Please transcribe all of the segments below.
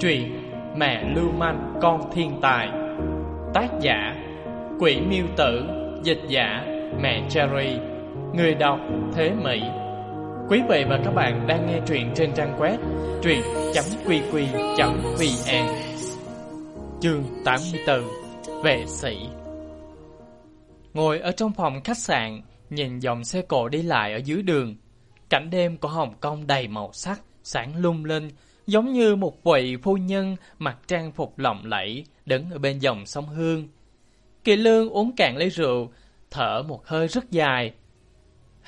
Truyện Mẹ Lưu Manh Con Thiên Tài. Tác giả Quỷ Miêu Tử. Dịch giả Mẹ Cherry. Người đọc Thế Mỹ. Quý vị và các bạn đang nghe truyện trên trang web truyện.qq.vn Chương 84 Vệ sĩ. Ngồi ở trong phòng khách sạn, nhìn dòng xe cộ đi lại ở dưới đường. Cảnh đêm của Hồng Kông đầy màu sắc, sáng lung linh, giống như một vị phu nhân mặc trang phục lộng lẫy đứng ở bên dòng sông Hương. Kỳ Lương uống cạn ly rượu, thở một hơi rất dài.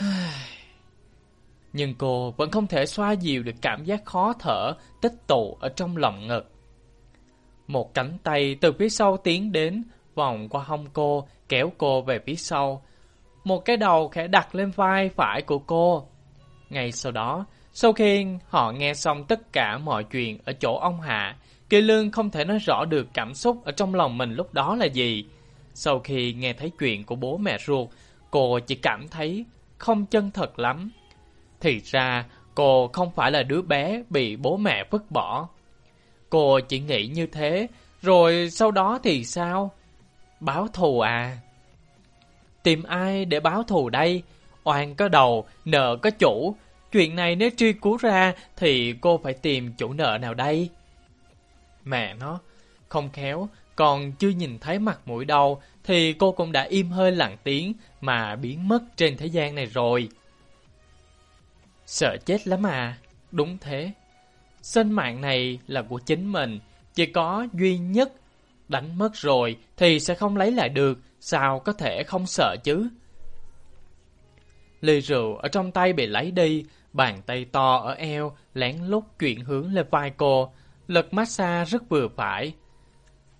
Nhưng cô vẫn không thể xoa dịu được cảm giác khó thở tích tụ ở trong lòng ngực. Một cánh tay từ phía sau tiến đến, vòng qua hông cô, kéo cô về phía sau. Một cái đầu khẽ đặt lên vai phải của cô. Ngay sau đó, sau khi họ nghe xong tất cả mọi chuyện ở chỗ ông Hạ, Kỳ Lương không thể nói rõ được cảm xúc ở trong lòng mình lúc đó là gì. Sau khi nghe thấy chuyện của bố mẹ ruột, cô chỉ cảm thấy không chân thật lắm. Thì ra, cô không phải là đứa bé bị bố mẹ vứt bỏ. Cô chỉ nghĩ như thế, rồi sau đó thì sao? Báo thù à? Tìm ai để báo thù đây? Oan có đầu, nợ có chủ, Chuyện này nếu truy cứu ra thì cô phải tìm chủ nợ nào đây? Mẹ nó, không khéo, còn chưa nhìn thấy mặt mũi đâu thì cô cũng đã im hơi lặng tiếng mà biến mất trên thế gian này rồi. Sợ chết lắm à, đúng thế. Sinh mạng này là của chính mình, chỉ có duy nhất. Đánh mất rồi thì sẽ không lấy lại được, sao có thể không sợ chứ? Ly rượu ở trong tay bị lấy đi, Bàn tay to ở eo, lén lút chuyển hướng lên vai cô, lực massage rất vừa phải.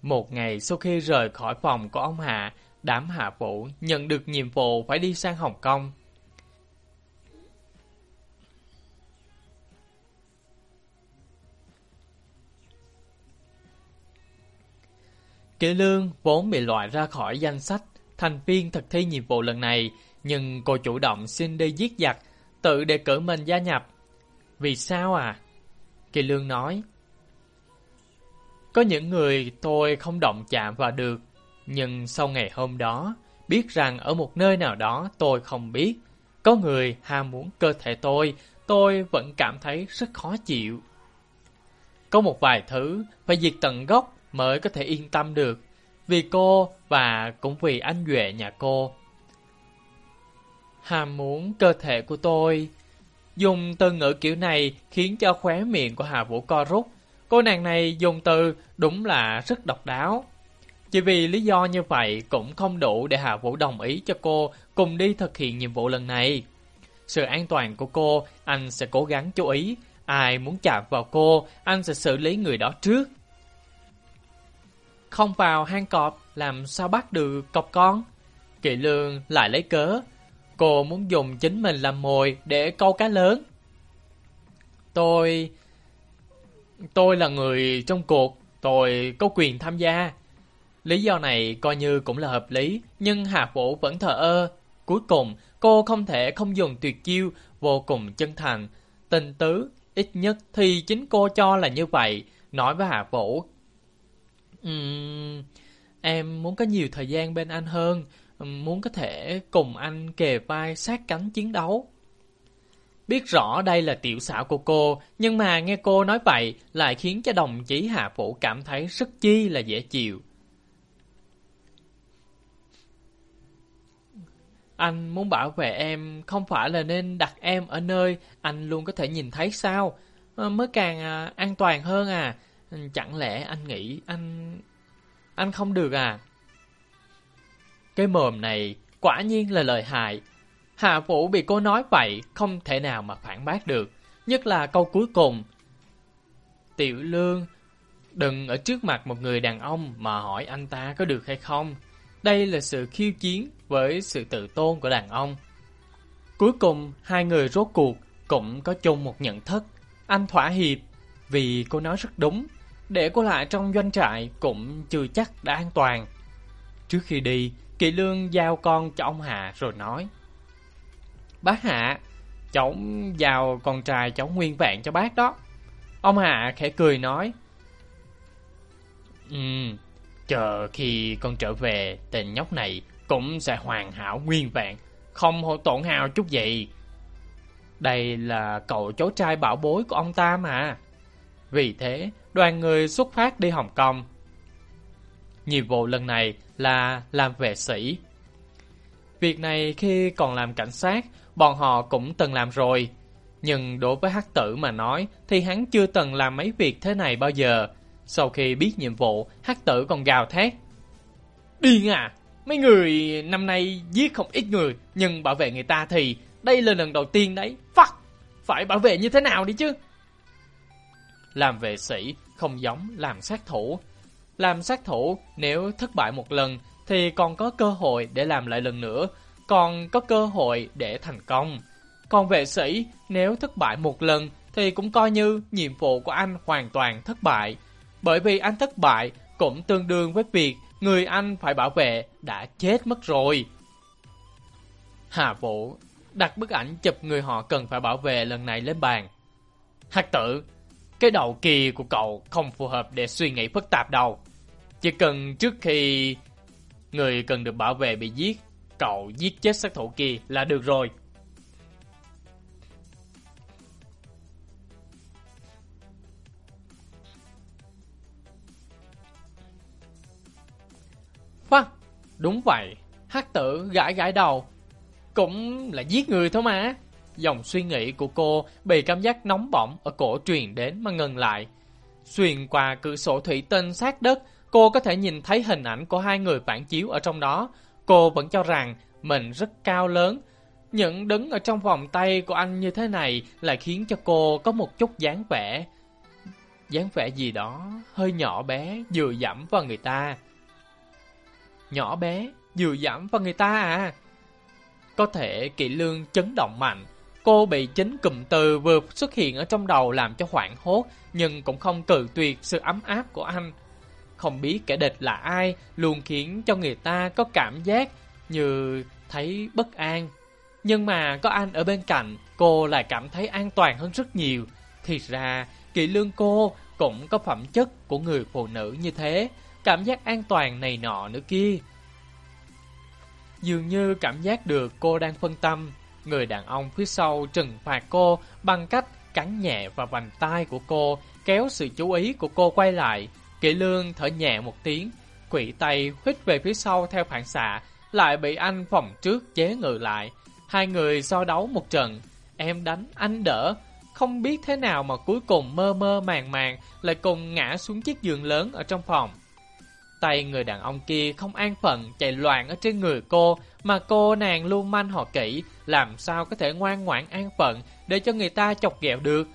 Một ngày sau khi rời khỏi phòng của ông Hạ, đám hạ vũ nhận được nhiệm vụ phải đi sang Hồng Kông. Kỷ Lương vốn bị loại ra khỏi danh sách thành viên thực thi nhiệm vụ lần này, nhưng cô chủ động xin đi giết giặc tự đề cử mình gia nhập. Vì sao à? Kỳ Lương nói. Có những người tôi không động chạm vào được, nhưng sau ngày hôm đó, biết rằng ở một nơi nào đó tôi không biết, có người ham muốn cơ thể tôi, tôi vẫn cảm thấy rất khó chịu. Có một vài thứ phải diệt tận gốc mới có thể yên tâm được, vì cô và cũng vì anh Duệ nhà cô hàm muốn cơ thể của tôi. Dùng từ ngữ kiểu này khiến cho khóe miệng của Hà Vũ co rút. Cô nàng này dùng từ đúng là rất độc đáo. Chỉ vì lý do như vậy cũng không đủ để Hà Vũ đồng ý cho cô cùng đi thực hiện nhiệm vụ lần này. Sự an toàn của cô, anh sẽ cố gắng chú ý. Ai muốn chạm vào cô, anh sẽ xử lý người đó trước. Không vào hang cọp, làm sao bắt được cọp con? Kỵ lương lại lấy cớ, Cô muốn dùng chính mình làm mồi để câu cá lớn. Tôi... Tôi là người trong cuộc, tôi có quyền tham gia. Lý do này coi như cũng là hợp lý, nhưng Hà Vũ vẫn thờ ơ. Cuối cùng, cô không thể không dùng tuyệt chiêu, vô cùng chân thành. Tình tứ, ít nhất thì chính cô cho là như vậy, nói với Hà Vũ. Um, em muốn có nhiều thời gian bên anh hơn, muốn có thể cùng anh kề vai sát cánh chiến đấu. Biết rõ đây là tiểu xảo của cô, nhưng mà nghe cô nói vậy lại khiến cho đồng chí Hạ Vũ cảm thấy rất chi là dễ chịu. Anh muốn bảo vệ em không phải là nên đặt em ở nơi anh luôn có thể nhìn thấy sao? Ờ, mới càng à, an toàn hơn à. Chẳng lẽ anh nghĩ anh... Anh không được à? Cái mồm này quả nhiên là lời hại. Hạ Vũ bị cô nói vậy không thể nào mà phản bác được. Nhất là câu cuối cùng. Tiểu Lương, đừng ở trước mặt một người đàn ông mà hỏi anh ta có được hay không. Đây là sự khiêu chiến với sự tự tôn của đàn ông. Cuối cùng, hai người rốt cuộc cũng có chung một nhận thức. Anh thỏa hiệp vì cô nói rất đúng. Để cô lại trong doanh trại cũng chưa chắc đã an toàn. Trước khi đi, Kỳ Lương giao con cho ông Hạ rồi nói Bác Hạ, cháu giao con trai cháu nguyên vẹn cho bác đó. Ông Hạ khẽ cười nói Ừ, chờ khi con trở về, tên nhóc này cũng sẽ hoàn hảo nguyên vẹn, không hổ tổn hào chút gì. Đây là cậu cháu trai bảo bối của ông ta mà. Vì thế, đoàn người xuất phát đi Hồng Kông. Nhiệm vụ lần này là làm vệ sĩ. Việc này khi còn làm cảnh sát, bọn họ cũng từng làm rồi. Nhưng đối với hắc tử mà nói thì hắn chưa từng làm mấy việc thế này bao giờ. Sau khi biết nhiệm vụ, hắc tử còn gào thét. Điên à! Mấy người năm nay giết không ít người, nhưng bảo vệ người ta thì đây là lần đầu tiên đấy. Fuck! Phải bảo vệ như thế nào đi chứ? Làm vệ sĩ không giống làm sát thủ. Làm sát thủ nếu thất bại một lần thì còn có cơ hội để làm lại lần nữa, còn có cơ hội để thành công. Còn vệ sĩ nếu thất bại một lần thì cũng coi như nhiệm vụ của anh hoàn toàn thất bại. Bởi vì anh thất bại cũng tương đương với việc người anh phải bảo vệ đã chết mất rồi. Hà Vũ đặt bức ảnh chụp người họ cần phải bảo vệ lần này lên bàn. Hắc tử, cái đầu kỳ của cậu không phù hợp để suy nghĩ phức tạp đâu. Chỉ cần trước khi người cần được bảo vệ bị giết, cậu giết chết sát thủ kia là được rồi. Vâng, đúng vậy. Hắc tử gãi gãi đầu. Cũng là giết người thôi mà. Dòng suy nghĩ của cô bị cảm giác nóng bỏng ở cổ truyền đến mà ngừng lại. Xuyên qua cửa sổ thủy tinh sát đất, cô có thể nhìn thấy hình ảnh của hai người phản chiếu ở trong đó. Cô vẫn cho rằng mình rất cao lớn. Những đứng ở trong vòng tay của anh như thế này lại khiến cho cô có một chút dáng vẻ. dáng vẻ gì đó hơi nhỏ bé, dựa dẫm vào người ta nhỏ bé, dựa dẫm vào người ta à. Có thể kỵ lương chấn động mạnh, cô bị chính cụm từ vừa xuất hiện ở trong đầu làm cho hoảng hốt, nhưng cũng không cự tuyệt sự ấm áp của anh. Không biết kẻ địch là ai, luôn khiến cho người ta có cảm giác như thấy bất an. Nhưng mà có anh ở bên cạnh, cô lại cảm thấy an toàn hơn rất nhiều. Thì ra, kỵ lương cô cũng có phẩm chất của người phụ nữ như thế cảm giác an toàn này nọ nữa kia. Dường như cảm giác được cô đang phân tâm, người đàn ông phía sau trừng phạt cô bằng cách cắn nhẹ vào vành tay của cô, kéo sự chú ý của cô quay lại. Kỷ lương thở nhẹ một tiếng, quỷ tay huyết về phía sau theo phản xạ, lại bị anh phòng trước chế ngự lại. Hai người so đấu một trận, em đánh, anh đỡ, không biết thế nào mà cuối cùng mơ mơ màng màng lại cùng ngã xuống chiếc giường lớn ở trong phòng. Tay người đàn ông kia không an phận chạy loạn ở trên người cô, mà cô nàng luôn manh họ kỹ, làm sao có thể ngoan ngoãn an phận để cho người ta chọc ghẹo được.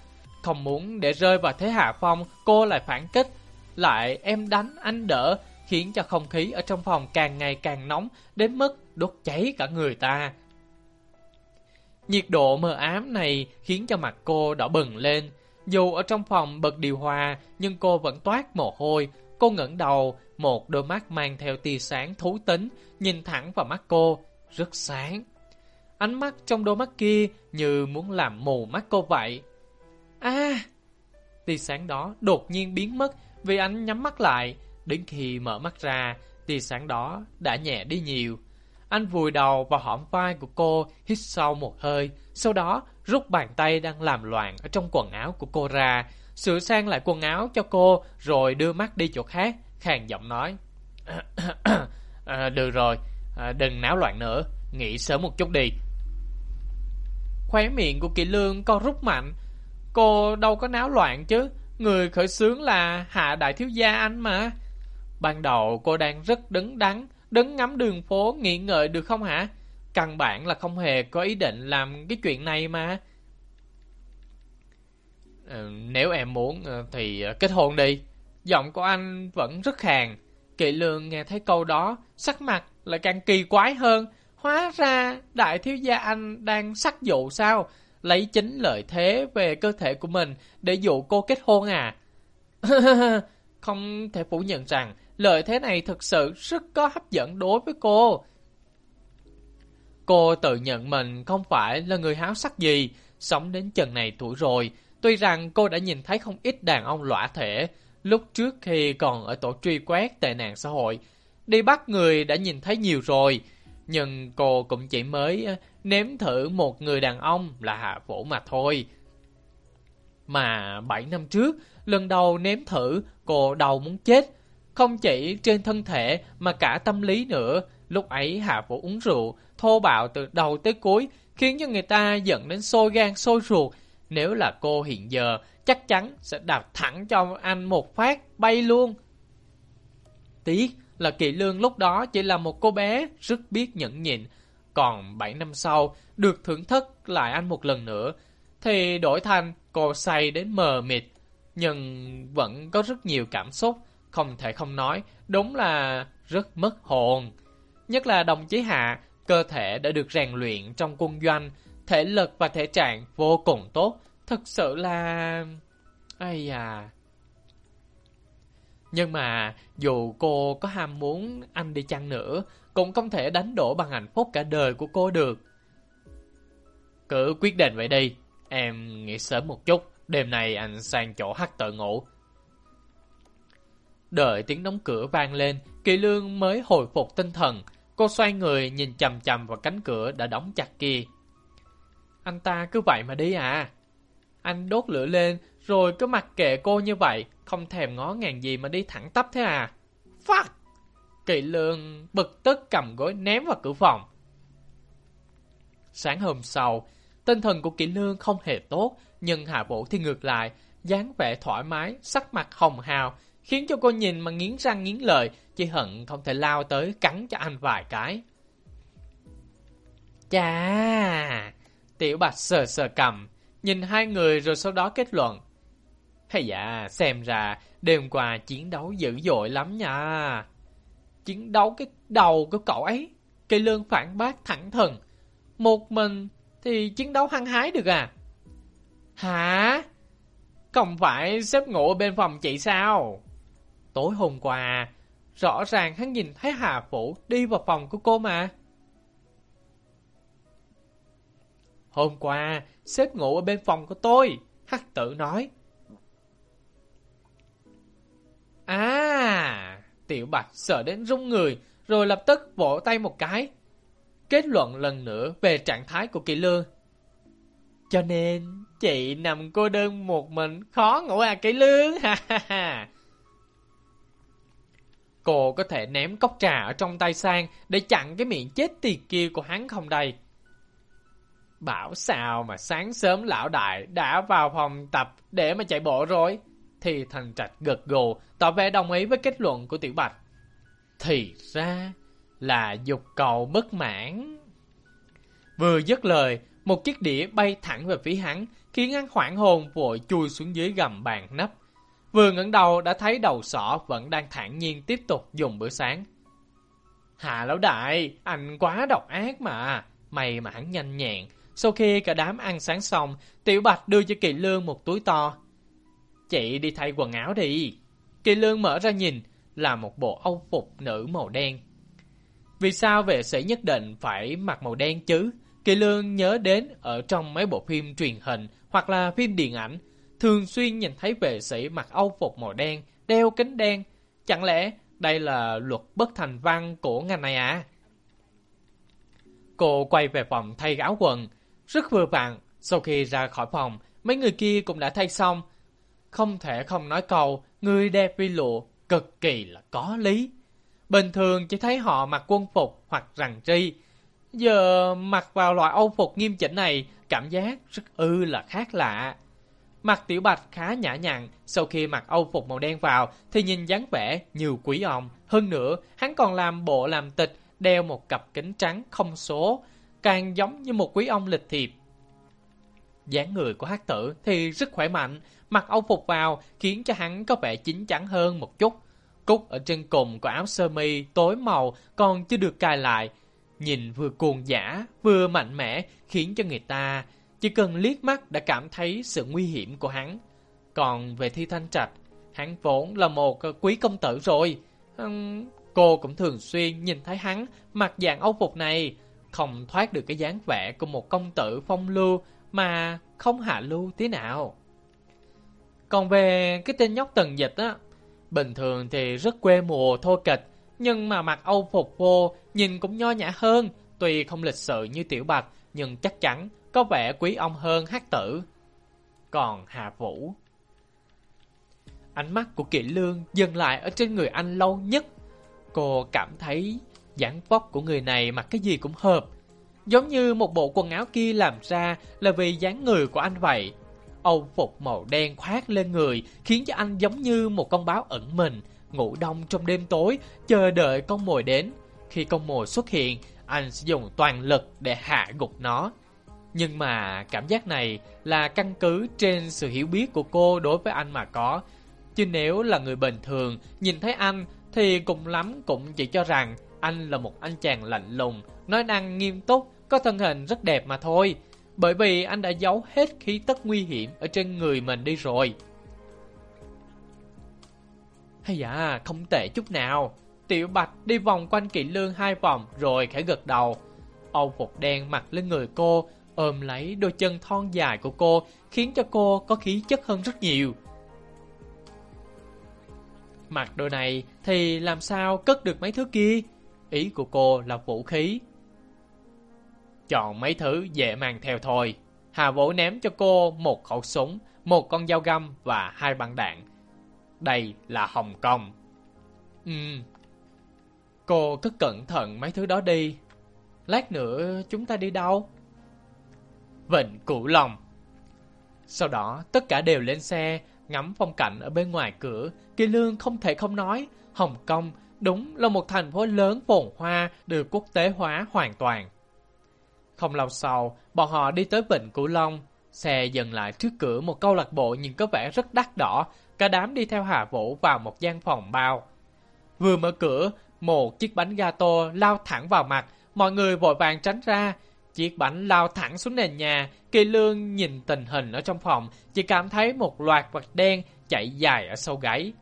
Không muốn để rơi vào thế hạ phong, cô lại phản kích. Lại em đánh, anh đỡ, khiến cho không khí ở trong phòng càng ngày càng nóng, đến mức đốt cháy cả người ta. Nhiệt độ mờ ám này khiến cho mặt cô đỏ bừng lên. Dù ở trong phòng bật điều hòa, nhưng cô vẫn toát mồ hôi, Cô ngẩng đầu, một đôi mắt mang theo tia sáng thú tính, nhìn thẳng vào mắt cô, rất sáng. Ánh mắt trong đôi mắt kia như muốn làm mù mắt cô vậy. À! Tia sáng đó đột nhiên biến mất vì anh nhắm mắt lại. Đến khi mở mắt ra, tia sáng đó đã nhẹ đi nhiều. Anh vùi đầu vào hõm vai của cô, hít sâu một hơi, sau đó rút bàn tay đang làm loạn ở trong quần áo của cô ra, sửa sang lại quần áo cho cô, rồi đưa mắt đi chỗ khác, khàn giọng nói. à, được rồi, à, đừng náo loạn nữa, nghỉ sớm một chút đi. Khóe miệng của Kỳ Lương co rút mạnh, cô đâu có náo loạn chứ, người khởi xướng là hạ đại thiếu gia anh mà. Ban đầu cô đang rất đứng đắn, đứng ngắm đường phố nghĩ ngợi được không hả? Căn bản là không hề có ý định làm cái chuyện này mà. Ờ, nếu em muốn ờ, thì ờ, kết hôn đi. Giọng của anh vẫn rất khàn. Kỵ lương nghe thấy câu đó, sắc mặt lại càng kỳ quái hơn. Hóa ra đại thiếu gia anh đang sắc dụ sao? Lấy chính lợi thế về cơ thể của mình để dụ cô kết hôn à? Không thể phủ nhận rằng lợi thế này thực sự rất có hấp dẫn đối với cô. Cô tự nhận mình không phải là người háo sắc gì, sống đến chừng này tuổi rồi, Tuy rằng cô đã nhìn thấy không ít đàn ông lõa thể, Lúc trước khi còn ở tổ truy quét tệ nạn xã hội, đi bắt người đã nhìn thấy nhiều rồi. Nhưng cô cũng chỉ mới ờ, nếm thử một người đàn ông là Hạ Vũ mà thôi. Mà 7 năm trước, lần đầu nếm thử, cô đầu muốn chết. Không chỉ trên thân thể mà cả tâm lý nữa. Lúc ấy Hạ Vũ uống rượu, thô bạo từ đầu tới cuối, khiến cho người ta giận đến sôi gan sôi ruột. Nếu là cô hiện giờ, chắc chắn sẽ đạp thẳng cho anh một phát, bay luôn. Tiếc là Kỳ Lương lúc đó chỉ là một cô bé rất biết nhẫn nhịn. Còn 7 năm sau, được thưởng thức lại anh một lần nữa, thì đổi thành cô say đến mờ mịt. Nhưng vẫn có rất nhiều cảm xúc, không thể không nói, đúng là rất mất hồn. Nhất là đồng chí Hạ, cơ thể đã được rèn luyện trong quân doanh, thể lực và thể trạng vô cùng tốt, thực sự là... Ây à... Nhưng mà dù cô có ham muốn anh đi chăng nữa, cũng không thể đánh đổ bằng hạnh phúc cả đời của cô được. Cứ quyết định vậy đi, em nghỉ sớm một chút, đêm nay anh sang chỗ hắc tự ngủ. Đợi tiếng đóng cửa vang lên, Kỳ Lương mới hồi phục tinh thần. Cô xoay người nhìn chầm chầm vào cánh cửa đã đóng chặt kia. Anh ta cứ vậy mà đi à? Anh đốt lửa lên, rồi cứ mặc kệ cô như vậy, không thèm ngó ngàng gì mà đi thẳng tắp thế à? Fuck! Kỳ lương bực tức cầm gối ném vào cửa phòng. Sáng hôm sau, tinh thần của Kỳ lương không hề tốt, nhưng Hạ Vũ thì ngược lại, dáng vẻ thoải mái, sắc mặt hồng hào, khiến cho cô nhìn mà nghiến răng nghiến lợi, chỉ hận không thể lao tới cắn cho anh vài cái. Chà! Tiểu Bạch sờ sờ cầm, nhìn hai người rồi sau đó kết luận. Hay dạ, xem ra đêm qua chiến đấu dữ dội lắm nha. Chiến đấu cái đầu của cậu ấy, cây lương phản bác thẳng thừng. Một mình thì chiến đấu hăng hái được à? Hả? Không phải xếp ngủ bên phòng chị sao? Tối hôm qua, rõ ràng hắn nhìn thấy Hà Phủ đi vào phòng của cô mà. Hôm qua, xếp ngủ ở bên phòng của tôi, Hắc tử nói. Tiểu bạch sợ đến rung người, rồi lập tức vỗ tay một cái. Kết luận lần nữa về trạng thái của Kỳ Lương. Cho nên, chị nằm cô đơn một mình, khó ngủ à Kỳ Lương, ha ha ha. Cô có thể ném cốc trà ở trong tay sang để chặn cái miệng chết tiệt kia của hắn không đây? Bảo sao mà sáng sớm lão đại đã vào phòng tập để mà chạy bộ rồi? Thì thành trạch gật gù, tỏ vẻ đồng ý với kết luận của Tiểu Bạch. Thì ra là dục cầu bất mãn. Vừa dứt lời, một chiếc đĩa bay thẳng về phía hắn, khiến hắn hoảng hồn vội chui xuống dưới gầm bàn nắp. Vừa ngẩng đầu đã thấy đầu sỏ vẫn đang thản nhiên tiếp tục dùng bữa sáng. Hà lão đại, anh quá độc ác mà. Mày mà hắn nhanh nhẹn. Sau khi cả đám ăn sáng xong, Tiểu Bạch đưa cho Kỳ Lương một túi to. Chị đi thay quần áo đi. Kỳ Lương mở ra nhìn, là một bộ âu phục nữ màu đen. Vì sao vệ sĩ nhất định phải mặc màu đen chứ? Kỳ Lương nhớ đến ở trong mấy bộ phim truyền hình hoặc là phim điện ảnh, thường xuyên nhìn thấy vệ sĩ mặc âu phục màu đen, đeo kính đen. Chẳng lẽ đây là luật bất thành văn của ngành này à? Cô quay về phòng thay áo quần. Rất vừa vặn, sau khi ra khỏi phòng, mấy người kia cũng đã thay xong. Không thể không nói câu, người đẹp vi lụa, cực kỳ là có lý. Bình thường chỉ thấy họ mặc quân phục hoặc rằng tri. Giờ mặc vào loại âu phục nghiêm chỉnh này, cảm giác rất ư là khác lạ. Mặt tiểu bạch khá nhã nhặn, sau khi mặc âu phục màu đen vào thì nhìn dáng vẻ nhiều quý ông. Hơn nữa, hắn còn làm bộ làm tịch, đeo một cặp kính trắng không số, càng giống như một quý ông lịch thiệp. dáng người của hát tử thì rất khỏe mạnh, mặc âu phục vào khiến cho hắn có vẻ chín chắn hơn một chút. Cúc ở trên cùng của áo sơ mi tối màu còn chưa được cài lại. Nhìn vừa cuồng giả, vừa mạnh mẽ khiến cho người ta chỉ cần liếc mắt đã cảm thấy sự nguy hiểm của hắn. Còn về Thi Thanh Trạch, hắn vốn là một quý công tử rồi. Uhm, cô cũng thường xuyên nhìn thấy hắn mặc dạng âu phục này, không thoát được cái dáng vẻ của một công tử phong lưu mà không hạ lưu tí nào. Còn về cái tên nhóc tần dịch á, Bình thường thì rất quê mùa thô kịch, nhưng mà mặc âu phục vô nhìn cũng nho nhã hơn, tuy không lịch sự như Tiểu Bạch, nhưng chắc chắn có vẻ quý ông hơn hát tử. Còn Hà Vũ... Ánh mắt của Kỵ Lương dừng lại ở trên người anh lâu nhất. Cô cảm thấy dáng vóc của người này mặc cái gì cũng hợp. Giống như một bộ quần áo kia làm ra là vì dáng người của anh vậy. Âu phục màu đen khoác lên người khiến cho anh giống như một con báo ẩn mình, ngủ đông trong đêm tối, chờ đợi con mồi đến. Khi con mồi xuất hiện, anh sẽ dùng toàn lực để hạ gục nó. Nhưng mà cảm giác này là căn cứ trên sự hiểu biết của cô đối với anh mà có. Chứ nếu là người bình thường, nhìn thấy anh thì cùng lắm cũng chỉ cho rằng anh là một anh chàng lạnh lùng, nói năng nghiêm túc, có thân hình rất đẹp mà thôi. Bởi vì anh đã giấu hết khí tức nguy hiểm ở trên người mình đi rồi. Hay dạ, không tệ chút nào. Tiểu Bạch đi vòng quanh kỵ lương hai vòng rồi khẽ gật đầu. Âu phục đen mặc lên người cô, ôm lấy đôi chân thon dài của cô, khiến cho cô có khí chất hơn rất nhiều. Mặc đồ này thì làm sao cất được mấy thứ kia? Ý của cô là vũ khí. Chọn mấy thứ dễ mang theo thôi. Hà Vũ ném cho cô một khẩu súng, một con dao găm và hai băng đạn. Đây là Hồng Kông. Ừm. Cô cứ cẩn thận mấy thứ đó đi. Lát nữa chúng ta đi đâu? Vịnh Cửu Long. Sau đó tất cả đều lên xe, ngắm phong cảnh ở bên ngoài cửa. Kỳ Lương không thể không nói, Hồng Kông đúng là một thành phố lớn phồn hoa được quốc tế hóa hoàn toàn. Không lâu sau, bọn họ đi tới Vịnh Cửu Long. Xe dừng lại trước cửa một câu lạc bộ nhìn có vẻ rất đắt đỏ. Cả đám đi theo Hà Vũ vào một gian phòng bao. Vừa mở cửa, một chiếc bánh gato lao thẳng vào mặt. Mọi người vội vàng tránh ra. Chiếc bánh lao thẳng xuống nền nhà. Kỳ lương nhìn tình hình ở trong phòng, chỉ cảm thấy một loạt vật đen chạy dài ở sau gáy.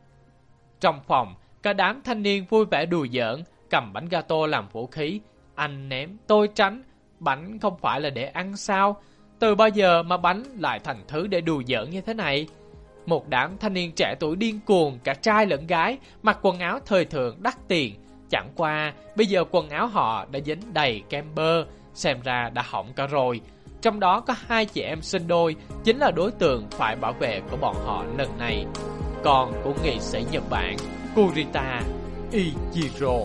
Trong phòng, cả đám thanh niên vui vẻ đùa giỡn, cầm bánh gato làm vũ khí. Anh ném, tôi tránh, Bánh không phải là để ăn sao? Từ bao giờ mà bánh lại thành thứ để đùa giỡn như thế này? Một đám thanh niên trẻ tuổi điên cuồng, cả trai lẫn gái, mặc quần áo thời thượng đắt tiền. Chẳng qua, bây giờ quần áo họ đã dính đầy kem bơ, xem ra đã hỏng cả rồi. Trong đó có hai chị em sinh đôi, chính là đối tượng phải bảo vệ của bọn họ lần này. Còn của nghệ sĩ Nhật Bản, Kurita Ichiro.